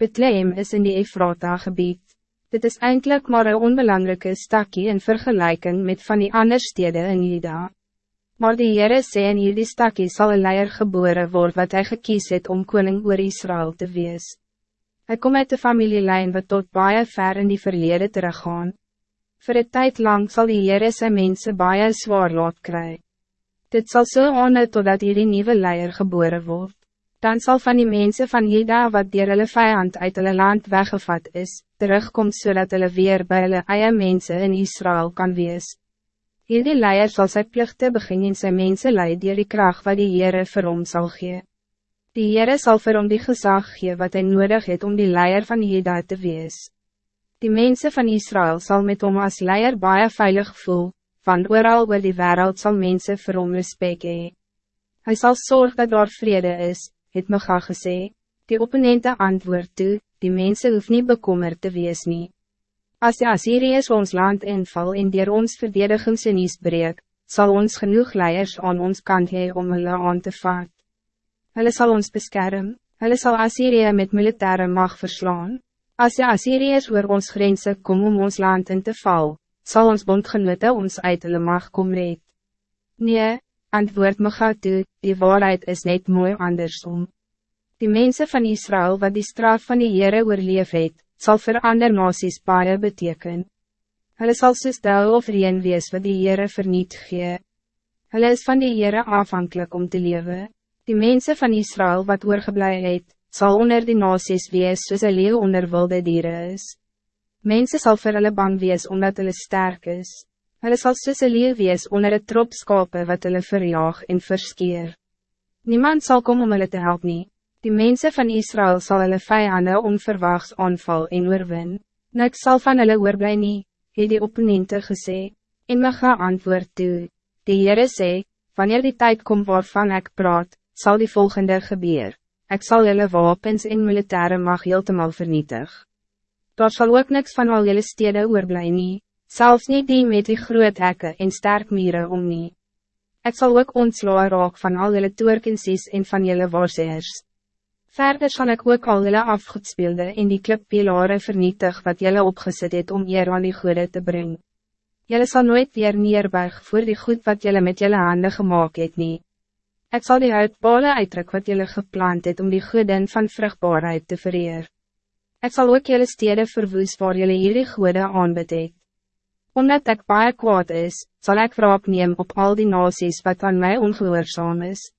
Bethlehem is in die Efrata gebied. Dit is eindelijk maar een onbelangrijke stakje in vergelijking met van die andere steden in Juda. Maar die Heere sê in hierdie stakje sal een leier geboren worden wat hij gekies het om koning oor Israël te wees. Hij komt uit de familielijn wat tot baie ver in die verlede teruggaan. Voor een tijd lang zal die Heere sy mense baie zwaar laat kry. Dit zal zo so aanhou totdat hierdie nieuwe leier geboren wordt dan zal van die mensen van Juda wat dier hulle vijand uit hulle land weggevat is, terugkom zodat so hulle weer bij hulle eie mense in Israël kan wees. Hierdie leier zal sy plichte begin in sy mense leid dier die kracht wat die Heere vir hom sal gee. Die Heere sal vir hom die gezag gee wat hij nodig het om die leier van Juda te wees. Die mensen van Israël zal met hom als leier baie veilig voel, van ooral oor die wereld zal mensen vir hom respect hee. Hij zal zorgen dat daar vrede is, het Micha gesê, die opponente antwoord toe, die mensen hoef niet bekommerd te wees nie. As die Assyriërs ons land inval en dier ons verdedigingsenies breek, zal ons genoeg leiers aan ons kant hee om hulle aan te vaat. Hulle sal ons beskerm, hulle sal Assyrië met militaire mag verslaan. As die Assyriërs oor ons grenzen kom om ons land in te val, zal ons bondgenote ons uit hulle mag kom red. Nee, antwoord me gaat toe, die waarheid is net mooi andersom. Die mensen van Israël wat die straf van die Heere oorleef het, sal vir ander nasies baie beteken. Hulle sal soos dou of reen wees wat die Heere verniet gee. Hulle is van die Heere afhankelijk om te leven. Die mensen van Israël wat oorgeblij het, zal onder die nasies wees soos een leeuw onder wilde dieren is. Mensen zal vir hulle bang wees omdat hulle sterk is. Hulle sal soos een leeuw wees onder het trop skape wat hulle verjaag en verskeer. Niemand zal komen om hulle te helpen. nie. Die mensen van Israël zal hulle vijanden onverwachts aanval en oorwin. Niks zal van hulle oorblij nie, het die opponente gesê. En my ga antwoord toe. Die Heere sê, wanneer die tijd komt waarvan ik praat, zal die volgende gebeur. Ik zal jullie wapens en militaire mag heeltemal vernietig. Daar zal ook niks van al jullie steden oorblij nie, Zelfs niet die met die groot hekke en sterk mieren om nie. Ik zal ook ontslaan raak van al jullie toerkensies en van jullie waarseers. Verder zal ik ook al jullie afgoedspeelde en die klippilare vernietig wat jullie opgezet het om eer aan die goede te brengen. Jullie zal nooit weer neerbuig voor die goed wat jullie met jullie handen gemaakt het nie. Ik zal die uitbale uitdruk wat jullie gepland het om die goeden van vruchtbaarheid te vereer. Ik zal ook jullie steden verwoes waar jullie hierdie goede aanbid het. Omdat ik baie kwaad is, zal ik wraak neem op al die nasies wat aan mij ongehoorzaam is.